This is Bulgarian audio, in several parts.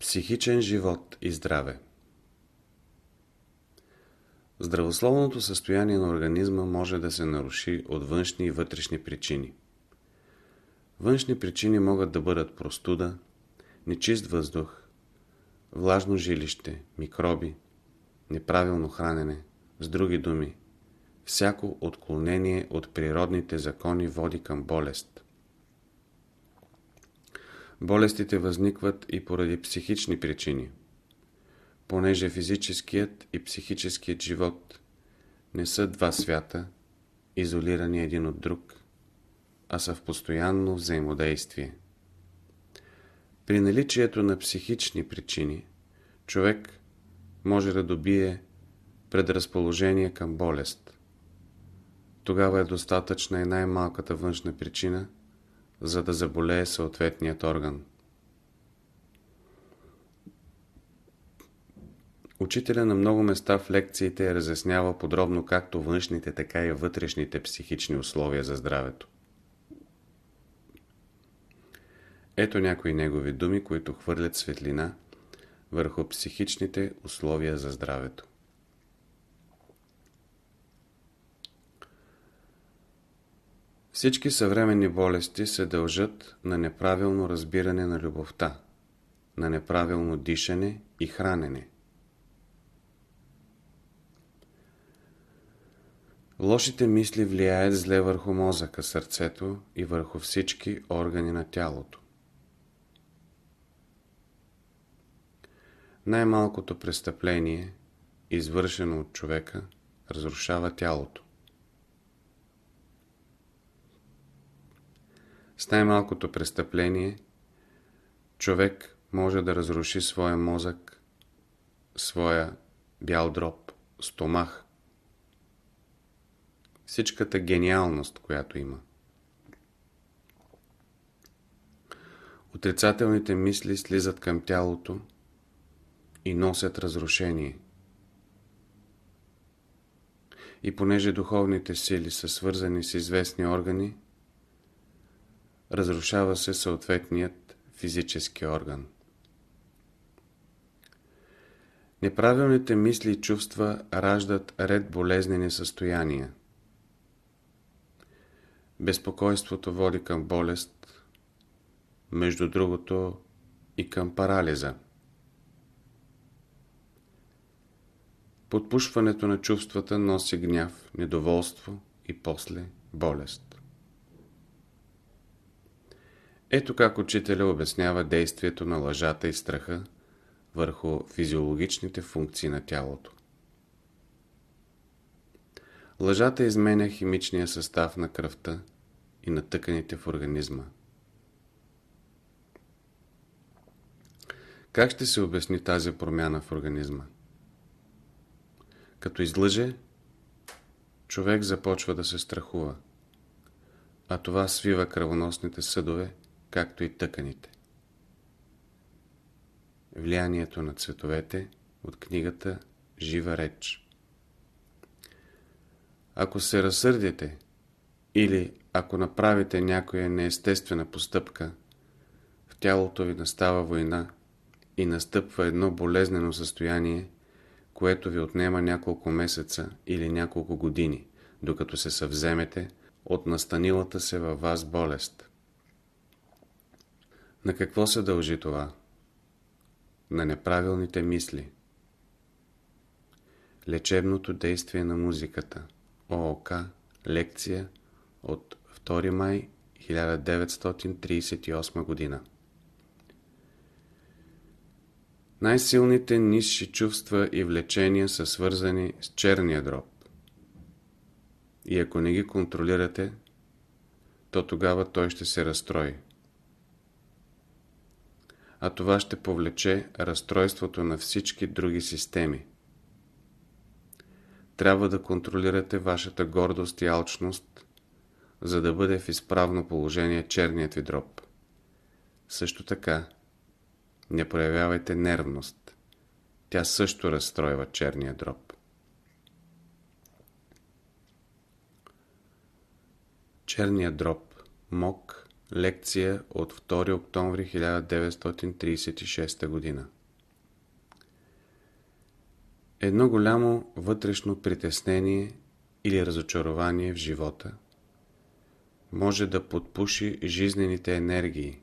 Психичен живот и здраве Здравословното състояние на организма може да се наруши от външни и вътрешни причини. Външни причини могат да бъдат простуда, нечист въздух, влажно жилище, микроби, неправилно хранене, с други думи, всяко отклонение от природните закони води към болест. Болестите възникват и поради психични причини, понеже физическият и психическият живот не са два свята, изолирани един от друг, а са в постоянно взаимодействие. При наличието на психични причини, човек може да добие предразположение към болест. Тогава е достатъчна и най-малката външна причина, за да заболее съответният орган. Учителя на много места в лекциите е разяснява подробно както външните, така и вътрешните психични условия за здравето. Ето някои негови думи, които хвърлят светлина върху психичните условия за здравето. Всички съвременни болести се дължат на неправилно разбиране на любовта, на неправилно дишане и хранене. Лошите мисли влияят зле върху мозъка, сърцето и върху всички органи на тялото. Най-малкото престъпление, извършено от човека, разрушава тялото. С най-малкото престъпление човек може да разруши своя мозък, своя бял дроб, стомах, всичката гениалност, която има. Отрицателните мисли слизат към тялото и носят разрушение. И понеже духовните сили са свързани с известни органи, разрушава се съответният физически орган. Неправилните мисли и чувства раждат ред болезнени състояния. Безпокойството води към болест, между другото и към парализа. Подпушването на чувствата носи гняв, недоволство и после болест. Ето как учителя обяснява действието на лъжата и страха върху физиологичните функции на тялото. Лъжата изменя химичния състав на кръвта и на тъканите в организма. Как ще се обясни тази промяна в организма? Като излъже, човек започва да се страхува, а това свива кръвоносните съдове, както и тъканите. Влиянието на цветовете от книгата Жива реч Ако се разсърдите или ако направите някоя неестествена постъпка, в тялото ви настава война и настъпва едно болезнено състояние, което ви отнема няколко месеца или няколко години, докато се съвземете от настанилата се във вас болест. На какво се дължи това? На неправилните мисли. Лечебното действие на музиката. ООК. Лекция от 2 май 1938 година. Най-силните нисши чувства и влечения са свързани с черния дроб. И ако не ги контролирате, то тогава той ще се разстрои. А това ще повлече разстройството на всички други системи. Трябва да контролирате вашата гордост и алчност, за да бъде в изправно положение черният ви дроб. Също така, не проявявайте нервност. Тя също разстройва черния дроб. Черният дроб, мок, Лекция от 2 октомври 1936 година Едно голямо вътрешно притеснение или разочарование в живота може да подпуши жизнените енергии.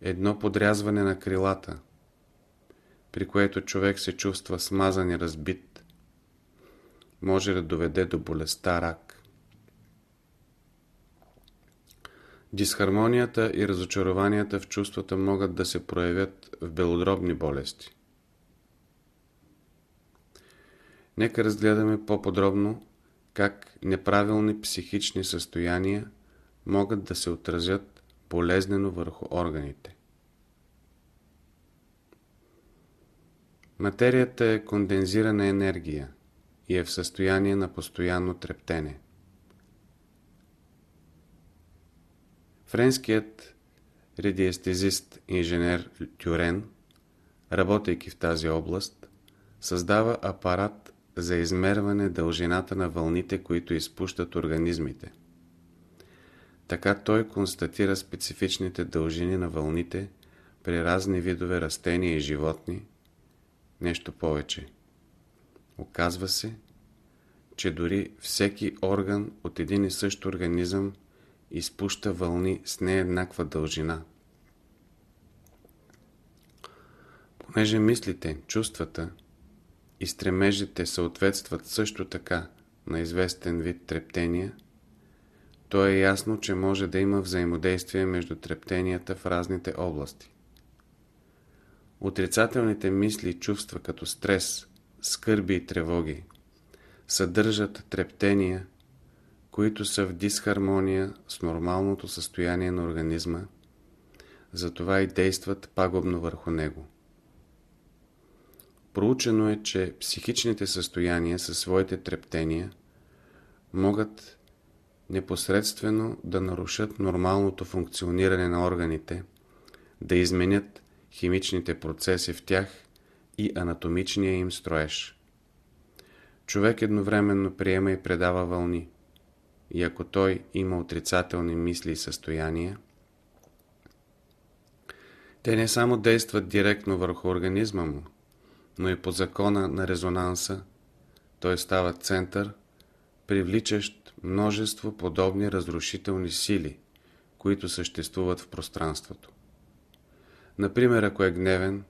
Едно подрязване на крилата, при което човек се чувства смазан и разбит, може да доведе до болестта рак. Дисхармонията и разочарованията в чувствата могат да се проявят в белодробни болести. Нека разгледаме по-подробно как неправилни психични състояния могат да се отразят болезнено върху органите. Материята е кондензирана енергия и е в състояние на постоянно трептене. Френският редиестезист инженер Тюрен, работейки в тази област, създава апарат за измерване дължината на вълните, които изпущат организмите. Така той констатира специфичните дължини на вълните при разни видове растения и животни. Нещо повече. Оказва се, че дори всеки орган от един и същ организъм изпуща вълни с нееднаква дължина. Понеже мислите, чувствата и стремежите съответстват също така на известен вид трептения, то е ясно, че може да има взаимодействие между трептенията в разните области. Отрицателните мисли и чувства като стрес, скърби и тревоги съдържат трептения, които са в дисхармония с нормалното състояние на организма, затова и действат пагубно върху него. Проучено е, че психичните състояния със своите трептения могат непосредствено да нарушат нормалното функциониране на органите, да изменят химичните процеси в тях и анатомичния им строеж. Човек едновременно приема и предава вълни и ако той има отрицателни мисли и състояния, те не само действат директно върху организма му, но и по закона на резонанса, той става център, привличащ множество подобни разрушителни сили, които съществуват в пространството. Например, ако е гневен,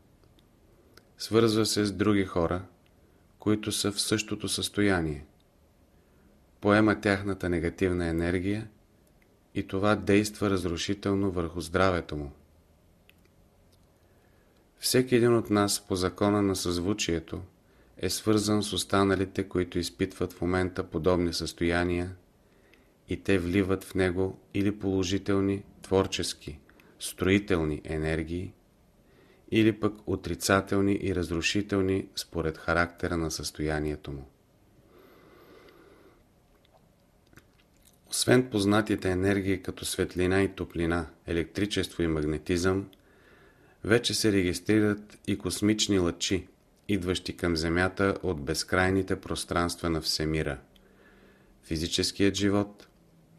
свързва се с други хора, които са в същото състояние – поема тяхната негативна енергия и това действа разрушително върху здравето му. Всеки един от нас по закона на съзвучието е свързан с останалите, които изпитват в момента подобни състояния и те вливат в него или положителни, творчески, строителни енергии, или пък отрицателни и разрушителни според характера на състоянието му. Освен познатите енергии като светлина и топлина, електричество и магнетизъм, вече се регистрират и космични лъчи, идващи към Земята от безкрайните пространства на Всемира. Физическият живот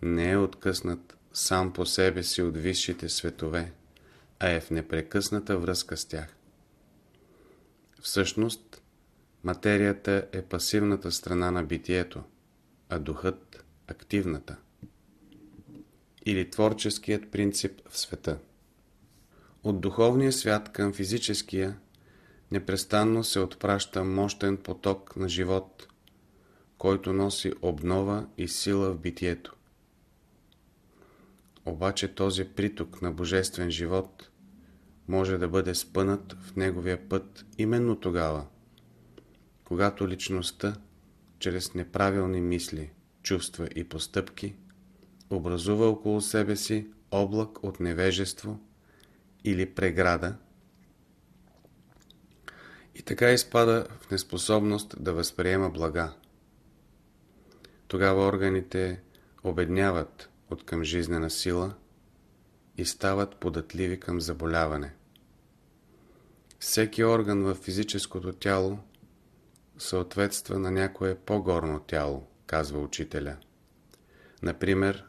не е откъснат сам по себе си от висшите светове, а е в непрекъсната връзка с тях. Всъщност, материята е пасивната страна на битието, а духът – активната или творческият принцип в света. От духовния свят към физическия непрестанно се отпраща мощен поток на живот, който носи обнова и сила в битието. Обаче този приток на божествен живот може да бъде спънат в неговия път именно тогава, когато личността, чрез неправилни мисли, чувства и постъпки, образува около себе си облак от невежество или преграда и така изпада в неспособност да възприема блага. Тогава органите обедняват от към жизнена сила и стават податливи към заболяване. Всеки орган в физическото тяло съответства на някое по-горно тяло, казва учителя. Например,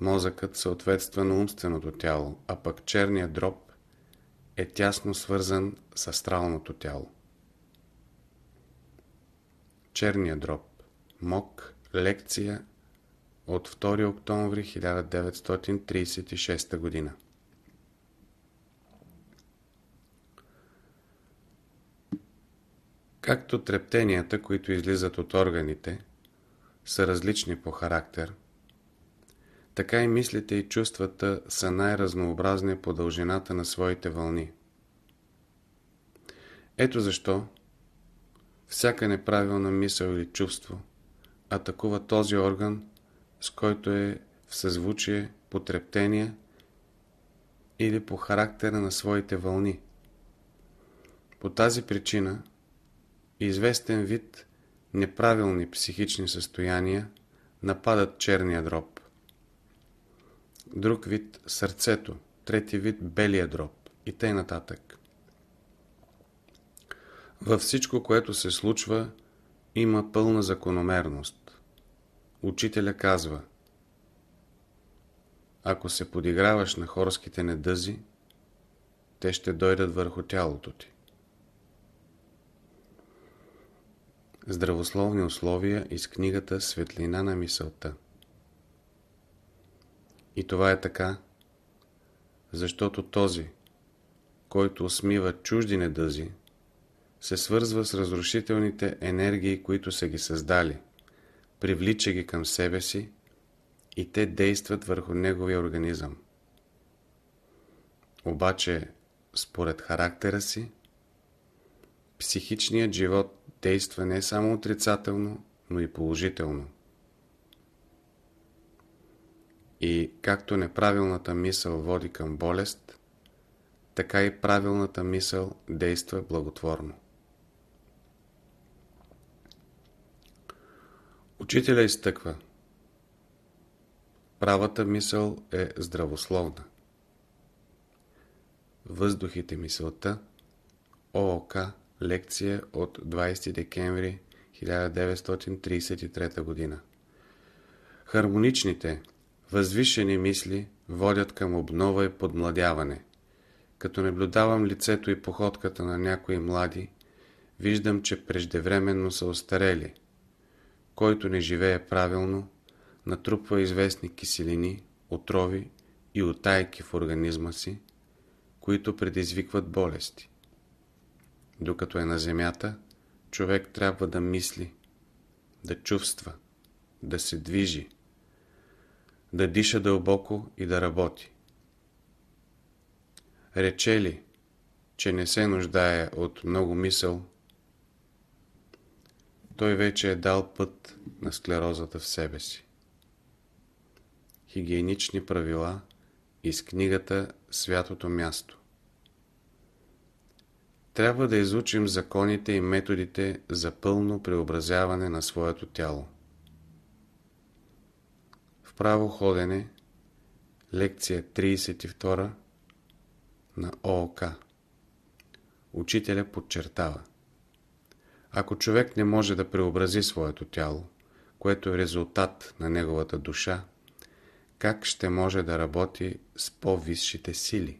мозъкът съответства на умственото тяло, а пък черният дроб е тясно свързан с астралното тяло. Черният дроб. МОК. Лекция от 2 октомври 1936 година. Както трептенията, които излизат от органите, са различни по характер, така и мислите и чувствата са най-разнообразни по дължината на своите вълни. Ето защо всяка неправилна мисъл или чувство атакува този орган, с който е в съзвучие по трептения или по характера на своите вълни. По тази причина известен вид неправилни психични състояния нападат черния дроб. Друг вид сърцето, трети вид белия дроб и тъй нататък. Във всичко, което се случва, има пълна закономерност. Учителя казва Ако се подиграваш на хорските недъзи, те ще дойдат върху тялото ти. Здравословни условия из книгата Светлина на мисълта И това е така, защото този, който усмива чужди недъзи, се свързва с разрушителните енергии, които са ги създали, привлича ги към себе си и те действат върху неговия организъм. Обаче, според характера си, психичният живот действа не само отрицателно, но и положително. И както неправилната мисъл води към болест, така и правилната мисъл действа благотворно. Учителя изтъква Правата мисъл е здравословна. Въздухите мисълта ООК Лекция от 20 декември 1933 г. Хармоничните, възвишени мисли водят към обнова и подмладяване. Като наблюдавам лицето и походката на някои млади, виждам, че преждевременно са остарели – който не живее правилно, натрупва известни киселини, отрови и отайки в организма си, които предизвикват болести. Докато е на земята, човек трябва да мисли, да чувства, да се движи, да диша дълбоко и да работи. Рече ли, че не се нуждае от много мисъл, той вече е дал път на склерозата в себе си. Хигиенични правила из книгата Святото място Трябва да изучим законите и методите за пълно преобразяване на своето тяло. Право ходене Лекция 32 на ООК Учителя подчертава ако човек не може да преобрази своето тяло, което е резултат на неговата душа, как ще може да работи с по-висшите сили?